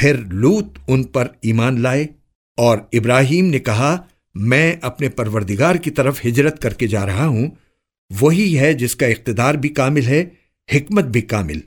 پھر لوت ان پر ایمان لائے اور ابراہیم نے کہا، میں اپنے پروردگار کی طرف ہجرت کر کے جا رہا ہوں، وہی ہے جس کا اقتدار بھی کامل ہے، حکمت بھی کامل۔